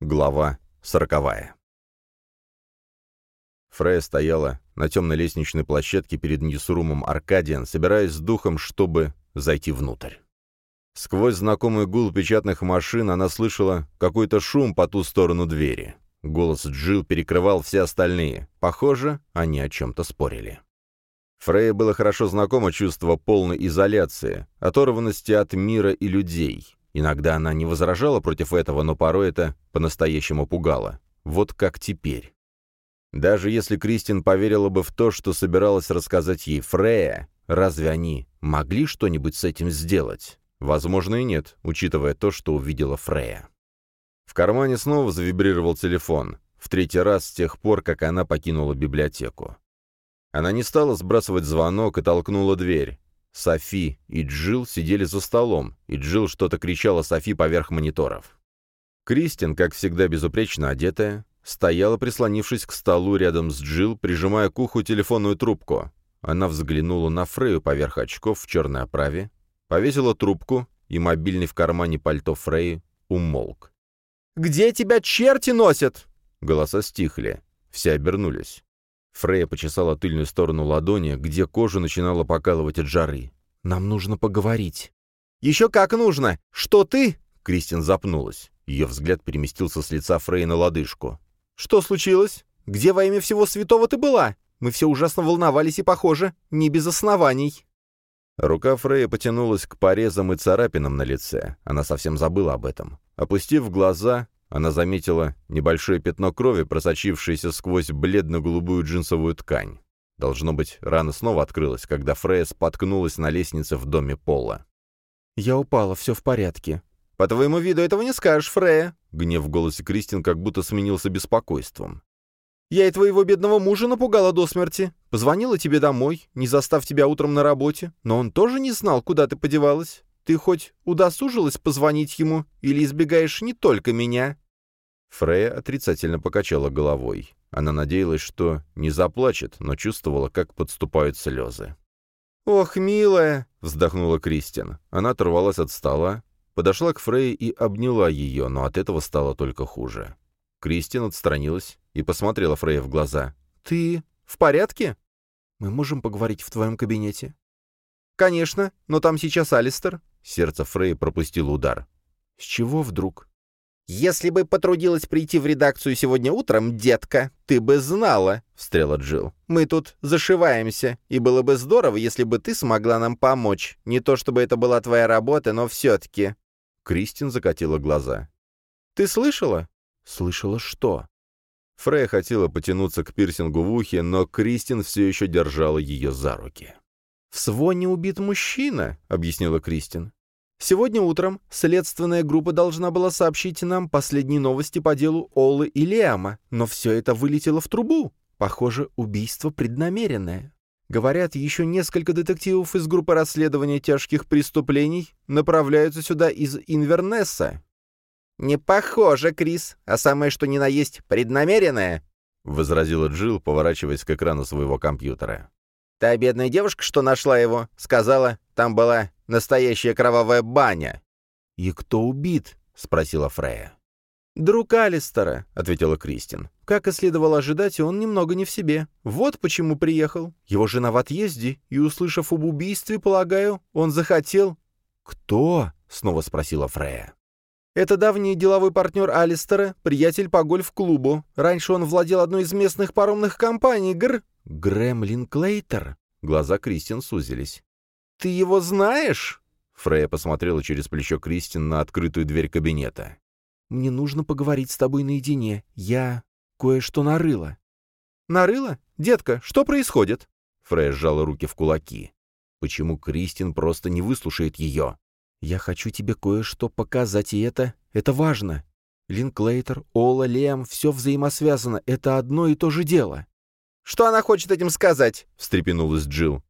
Глава сороковая. Фрея стояла на темной лестничной площадке перед Ньюсрумом Аркадиан, собираясь с духом, чтобы зайти внутрь. Сквозь знакомый гул печатных машин она слышала какой-то шум по ту сторону двери. Голос Джилл перекрывал все остальные. Похоже, они о чем-то спорили. Фрейе было хорошо знакомо чувство полной изоляции, оторванности от мира и людей. Иногда она не возражала против этого, но порой это по-настоящему пугало. Вот как теперь. Даже если Кристин поверила бы в то, что собиралась рассказать ей Фрея, разве они могли что-нибудь с этим сделать? Возможно и нет, учитывая то, что увидела Фрея. В кармане снова завибрировал телефон, в третий раз с тех пор, как она покинула библиотеку. Она не стала сбрасывать звонок и толкнула дверь. Софи и Джилл сидели за столом, и Джилл что-то кричала Софи поверх мониторов. Кристин, как всегда безупречно одетая, стояла, прислонившись к столу рядом с Джилл, прижимая к уху телефонную трубку. Она взглянула на Фрею поверх очков в черной оправе, повесила трубку, и мобильный в кармане пальто Фреи умолк. «Где тебя черти носят?» Голоса стихли. Все обернулись. Фрея почесала тыльную сторону ладони, где кожу начинала покалывать от жары. «Нам нужно поговорить». «Еще как нужно! Что ты?» Кристин запнулась. Ее взгляд переместился с лица Фрея на лодыжку. «Что случилось? Где во имя всего святого ты была? Мы все ужасно волновались и, похоже, не без оснований». Рука Фрея потянулась к порезам и царапинам на лице. Она совсем забыла об этом. Опустив глаза, она заметила небольшое пятно крови, просочившееся сквозь бледно-голубую джинсовую ткань. Должно быть, рана снова открылась, когда Фрея споткнулась на лестнице в доме Пола. «Я упала, все в порядке». «По твоему виду этого не скажешь, Фрея!» Гнев в голосе Кристин как будто сменился беспокойством. «Я и твоего бедного мужа напугала до смерти. Позвонила тебе домой, не застав тебя утром на работе, но он тоже не знал, куда ты подевалась. Ты хоть удосужилась позвонить ему или избегаешь не только меня?» Фрея отрицательно покачала головой. Она надеялась, что не заплачет, но чувствовала, как подступают слезы. «Ох, милая!» — вздохнула Кристин. Она оторвалась от стола, подошла к Фрей и обняла ее, но от этого стало только хуже. Кристин отстранилась и посмотрела Фрей в глаза. «Ты в порядке?» «Мы можем поговорить в твоем кабинете?» «Конечно, но там сейчас Алистер». Сердце Фрей пропустило удар. «С чего вдруг?» «Если бы потрудилась прийти в редакцию сегодня утром, детка, ты бы знала», — встряла Джилл. «Мы тут зашиваемся, и было бы здорово, если бы ты смогла нам помочь. Не то чтобы это была твоя работа, но все-таки». Кристин закатила глаза. «Ты слышала?» «Слышала что?» Фрея хотела потянуться к пирсингу в ухе, но Кристин все еще держала ее за руки. «В своне убит мужчина», — объяснила Кристин. «Сегодня утром следственная группа должна была сообщить нам последние новости по делу Олы и Лиама, но все это вылетело в трубу. Похоже, убийство преднамеренное. Говорят, еще несколько детективов из группы расследования тяжких преступлений направляются сюда из Инвернесса». «Не похоже, Крис, а самое что ни на есть преднамеренное», — возразила Джилл, поворачиваясь к экрану своего компьютера. Та бедная девушка, что нашла его, сказала, там была настоящая кровавая баня». «И кто убит?» — спросила Фрея. «Друг Алистера», — ответила Кристин. «Как и следовало ожидать, он немного не в себе. Вот почему приехал. Его жена в отъезде, и, услышав об убийстве, полагаю, он захотел...» «Кто?» — снова спросила Фрея. Это давний деловой партнер Алистера, приятель по гольф-клубу. Раньше он владел одной из местных паромных компаний, Гр... Грэм Линклейтер? Глаза Кристин сузились. «Ты его знаешь?» Фрея посмотрела через плечо Кристин на открытую дверь кабинета. «Мне нужно поговорить с тобой наедине. Я кое-что нарыла». «Нарыла? Детка, что происходит?» Фрея сжала руки в кулаки. Почему Кристин просто не выслушает ее? «Я хочу тебе кое-что показать, и это... это важно. Линклейтер, Ола, Лем, все взаимосвязано. Это одно и то же дело. «Что она хочет этим сказать?» — встрепенулась Джилл.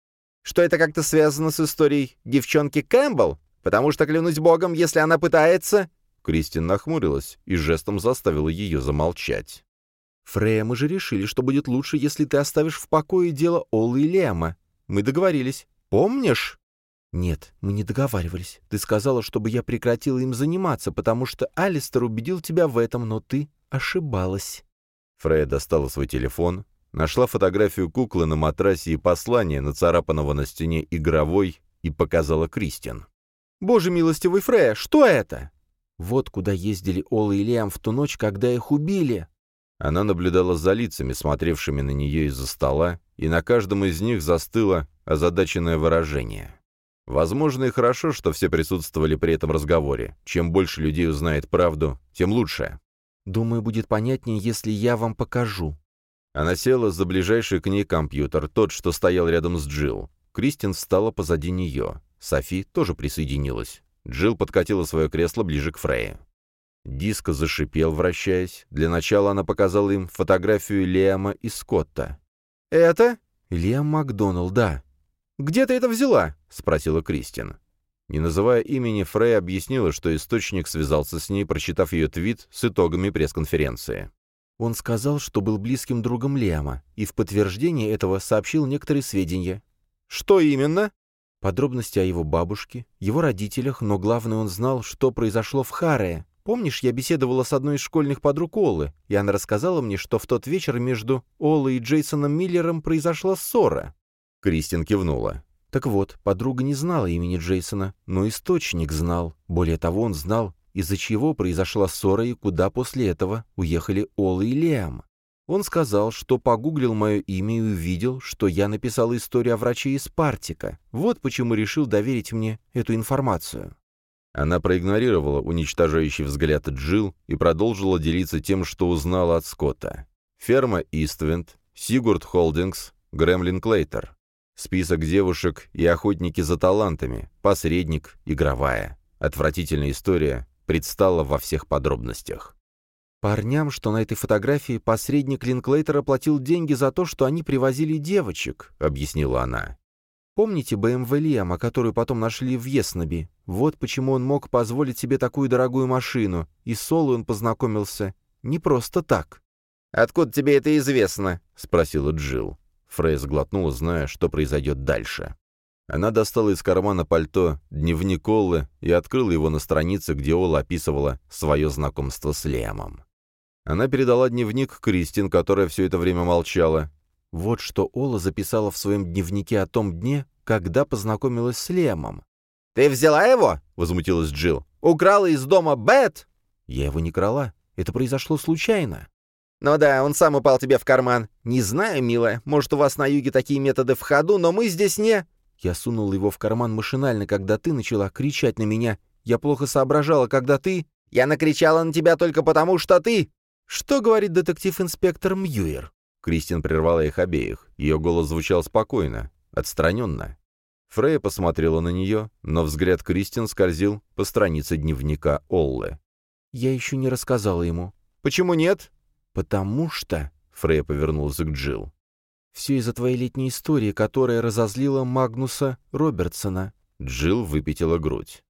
«Что это как-то связано с историей девчонки Кэмпбелл? Потому что, клянусь богом, если она пытается...» Кристин нахмурилась и жестом заставила ее замолчать. «Фрея, мы же решили, что будет лучше, если ты оставишь в покое дело Олы и Лема. Мы договорились. Помнишь?» «Нет, мы не договаривались. Ты сказала, чтобы я прекратила им заниматься, потому что Алистер убедил тебя в этом, но ты ошибалась». Фрея достала свой телефон, нашла фотографию куклы на матрасе и послание, нацарапанного на стене игровой, и показала Кристин. «Боже милостивый Фрея, что это?» «Вот куда ездили Ола и Лиам в ту ночь, когда их убили». Она наблюдала за лицами, смотревшими на нее из-за стола, и на каждом из них застыло озадаченное выражение. Возможно, и хорошо, что все присутствовали при этом разговоре. Чем больше людей узнает правду, тем лучше. «Думаю, будет понятнее, если я вам покажу». Она села за ближайший к ней компьютер, тот, что стоял рядом с Джилл. Кристин встала позади нее. Софи тоже присоединилась. Джилл подкатила свое кресло ближе к Фрейе. Диско зашипел, вращаясь. Для начала она показала им фотографию Лиама и Скотта. «Это?» «Лиам Макдоналд, да». «Где ты это взяла?» — спросила Кристин. Не называя имени, Фрей объяснила, что источник связался с ней, прочитав ее твит с итогами пресс-конференции. Он сказал, что был близким другом Лиама, и в подтверждение этого сообщил некоторые сведения. «Что именно?» Подробности о его бабушке, его родителях, но главное, он знал, что произошло в Харе. Помнишь, я беседовала с одной из школьных подруг Олы, и она рассказала мне, что в тот вечер между Олой и Джейсоном Миллером произошла ссора. Кристин кивнула. Так вот, подруга не знала имени Джейсона, но источник знал. Более того, он знал, из-за чего произошла ссора и куда после этого уехали Ола и Лиам. Он сказал, что погуглил мое имя и увидел, что я написала историю о враче из Партика. Вот почему решил доверить мне эту информацию. Она проигнорировала уничтожающий взгляд Джилл и продолжила делиться тем, что узнала от Скотта. Ферма Иствент, Сигурд Холдингс, Гремлин Клейтер. Список девушек и охотники за талантами, посредник, игровая. Отвратительная история предстала во всех подробностях. Парням, что на этой фотографии, посредник Линклейтера платил деньги за то, что они привозили девочек, — объяснила она. Помните БМВ Лиама, которую потом нашли в Еснобе? Вот почему он мог позволить себе такую дорогую машину, и с Солой он познакомился не просто так. «Откуда тебе это известно?» — спросила Джилл. Фрей сглотнула, зная, что произойдет дальше. Она достала из кармана пальто дневник Оллы и открыла его на странице, где Олла описывала свое знакомство с Лемом. Она передала дневник Кристин, которая все это время молчала. Вот что Ола записала в своем дневнике о том дне, когда познакомилась с Лемом. «Ты взяла его?» — возмутилась Джилл. «Украла из дома Бет?» «Я его не крала. Это произошло случайно». «Ну да, он сам упал тебе в карман. Не знаю, милая, может, у вас на юге такие методы в ходу, но мы здесь не...» Я сунул его в карман машинально, когда ты начала кричать на меня. Я плохо соображала, когда ты... Я накричала на тебя только потому, что ты... Что говорит детектив-инспектор Мьюер? Кристин прервала их обеих. Ее голос звучал спокойно, отстраненно. Фрея посмотрела на нее, но взгляд Кристин скользил по странице дневника Оллы. «Я еще не рассказала ему». «Почему нет?» «Потому что...» — Фрея повернулась к Джилл. «Все из-за твоей летней истории, которая разозлила Магнуса Робертсона». Джилл выпятила грудь.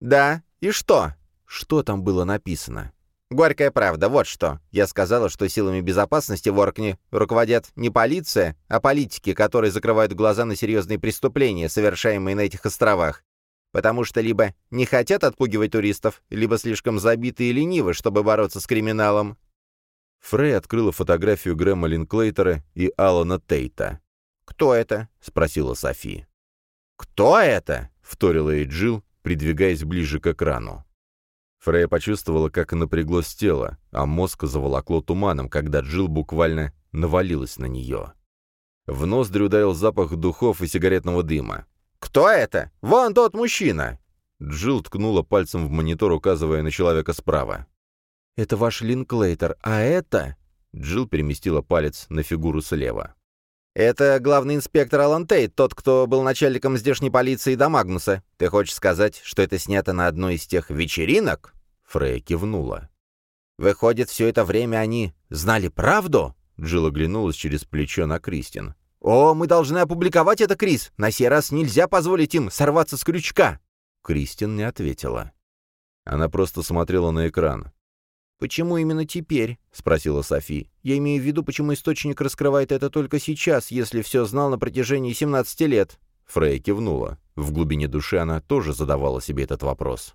«Да, и что?» «Что там было написано?» «Горькая правда, вот что. Я сказала, что силами безопасности в Оркне руководят не полиция, а политики, которые закрывают глаза на серьезные преступления, совершаемые на этих островах. Потому что либо не хотят отпугивать туристов, либо слишком забиты и ленивы, чтобы бороться с криминалом. Фрей открыла фотографию Грэма Линклейтера и Алана Тейта. «Кто это?» — спросила Софи. «Кто это?» — вторила ей Джилл, придвигаясь ближе к экрану. Фрея почувствовала, как напряглось тело, а мозг заволокло туманом, когда Джилл буквально навалилась на нее. В ноздри ударил запах духов и сигаретного дыма. «Кто это? Вон тот мужчина!» Джилл ткнула пальцем в монитор, указывая на человека справа. Это ваш Линклейтер, а это...» Джилл переместила палец на фигуру слева. «Это главный инспектор Алан Тейт, тот, кто был начальником здешней полиции до Магнуса. Ты хочешь сказать, что это снято на одной из тех вечеринок?» Фрей кивнула. «Выходит, все это время они знали правду?» Джилл оглянулась через плечо на Кристин. «О, мы должны опубликовать это, Крис! На сей раз нельзя позволить им сорваться с крючка!» Кристин не ответила. Она просто смотрела на экран. «Почему именно теперь?» — спросила Софи. «Я имею в виду, почему источник раскрывает это только сейчас, если все знал на протяжении 17 лет?» Фрей кивнула. В глубине души она тоже задавала себе этот вопрос.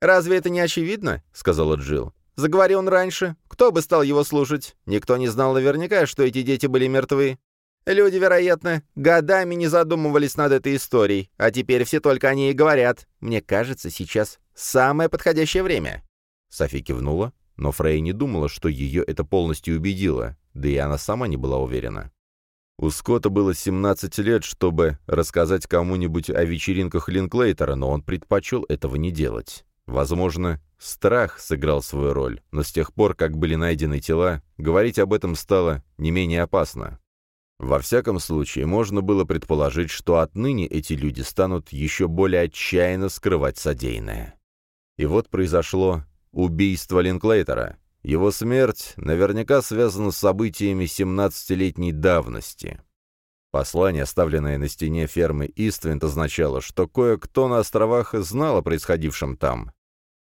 «Разве это не очевидно?» — сказала Джилл. «Заговори он раньше. Кто бы стал его слушать? Никто не знал наверняка, что эти дети были мертвы. Люди, вероятно, годами не задумывались над этой историей, а теперь все только о ней и говорят. Мне кажется, сейчас самое подходящее время». Софи кивнула, но Фрей не думала, что ее это полностью убедило, да и она сама не была уверена. У Скотта было 17 лет, чтобы рассказать кому-нибудь о вечеринках Линклейтера, но он предпочел этого не делать. Возможно, страх сыграл свою роль, но с тех пор, как были найдены тела, говорить об этом стало не менее опасно. Во всяком случае, можно было предположить, что отныне эти люди станут еще более отчаянно скрывать содеянное. И вот произошло убийство Линклейтера. Его смерть наверняка связана с событиями 17-летней давности. Послание, оставленное на стене фермы Иствент, означало, что кое-кто на островах знал о происходившем там,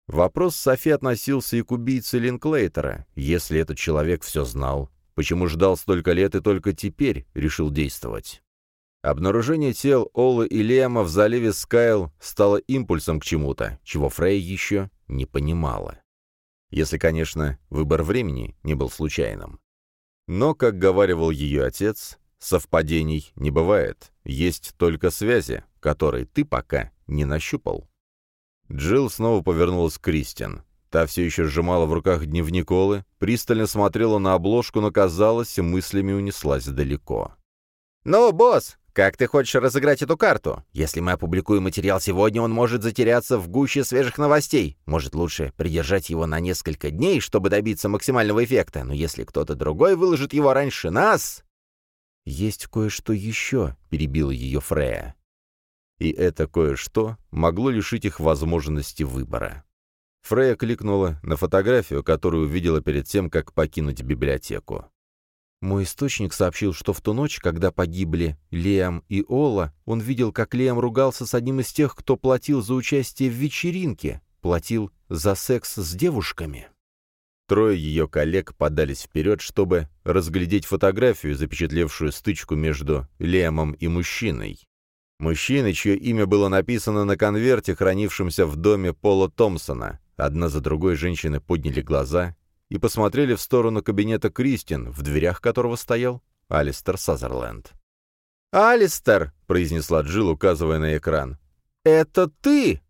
Вопрос Софи относился и к убийце Линклейтера. Если этот человек все знал, почему ждал столько лет и только теперь решил действовать? Обнаружение тел Олы и Лема в заливе Скайл стало импульсом к чему-то, чего Фрей еще не понимала. Если, конечно, выбор времени не был случайным. Но, как говаривал ее отец, совпадений не бывает, есть только связи, которые ты пока не нащупал. Джилл снова повернулась к Кристин. Та все еще сжимала в руках дневник Олы, пристально смотрела на обложку, но, казалось, мыслями унеслась далеко. «Ну, босс, как ты хочешь разыграть эту карту? Если мы опубликуем материал сегодня, он может затеряться в гуще свежих новостей. Может, лучше придержать его на несколько дней, чтобы добиться максимального эффекта. Но если кто-то другой выложит его раньше нас...» «Есть кое-что еще», — перебила ее Фрея и это кое-что могло лишить их возможности выбора. Фрея кликнула на фотографию, которую увидела перед тем, как покинуть библиотеку. Мой источник сообщил, что в ту ночь, когда погибли Лиам и Ола, он видел, как Лиам ругался с одним из тех, кто платил за участие в вечеринке, платил за секс с девушками. Трое ее коллег подались вперед, чтобы разглядеть фотографию, запечатлевшую стычку между Лиамом и мужчиной. Мужчины, чье имя было написано на конверте, хранившемся в доме Пола Томпсона. Одна за другой женщины подняли глаза и посмотрели в сторону кабинета Кристин, в дверях которого стоял Алистер Сазерленд. «Алистер!» — произнесла Джилл, указывая на экран. «Это ты!»